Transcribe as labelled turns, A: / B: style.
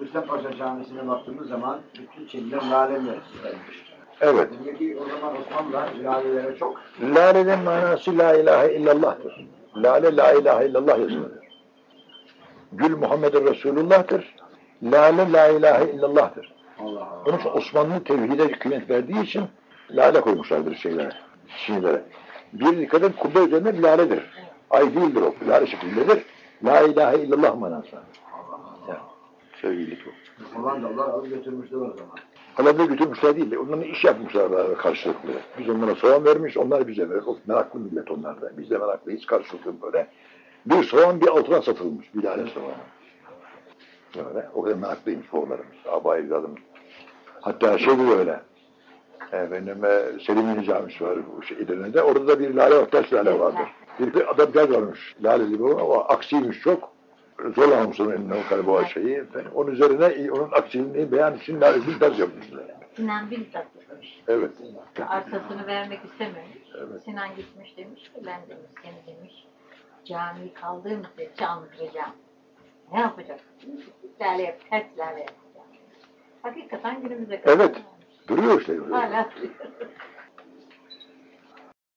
A: Rüstem Paşa Camisi'ne baktığımız zaman bütün çeliler lale mi?
B: Evet.
A: Demek ki o zaman Osmanlı lalelere çok
B: Lale'nin manası la ilahe illallah'tır. Lale la ilahe illallah yazılır. Gül Muhammed Resulullah'tır. Lale la ilahe illallah'tır.
A: Allah Allah.
B: Onun için Osmanlı tevhide kıymet verdiği için lale koymuşlardır şeylere, çinilere. Bir dikkat edin kubbe üzerinde laledir. Ay değildir o. Lale şeklindedir. La ilahe illallah manası. Ya, sevgili bu.
A: Hollandalılar alıp götürmüşler o zaman.
B: Alanda götürmüşler değil de onların iş yapmışlar beraber karşılıklı. Biz onlara soğan vermiş, onlar bize verir. O meraklı millet onlar da. Biz de meraklıyız karşılıklı böyle. Bir soğan bir altına satılmış. Bir tane soğan. Böyle. O kadar meraklıymış oğullarımız. Aba evladımız. Hatta şey de öyle. Efendim, e, Selimiye Camisi var bu şey. Orada da bir lale var, taş lale vardır. Bir adam gel varmış. Laleli bu ama aksiymiş çok. Zor almışsın eline o galiba şeyi. Efendim, onun üzerine onun aksiliğini beyan için lalesini ters yapmışlar.
C: Sinan bin satılmış.
B: Evet.
C: Arkasını vermek istememiş.
B: Evet.
C: Sinan gitmiş demiş ki ben demiş seni demiş camiyi kaldığım müddetçe andıracağım. Ne yapacaksın? Lale yap, ters lale yapacağım. Hakikaten günümüze kadar.
B: Evet. Duruyor işte.
C: Hala duruyor.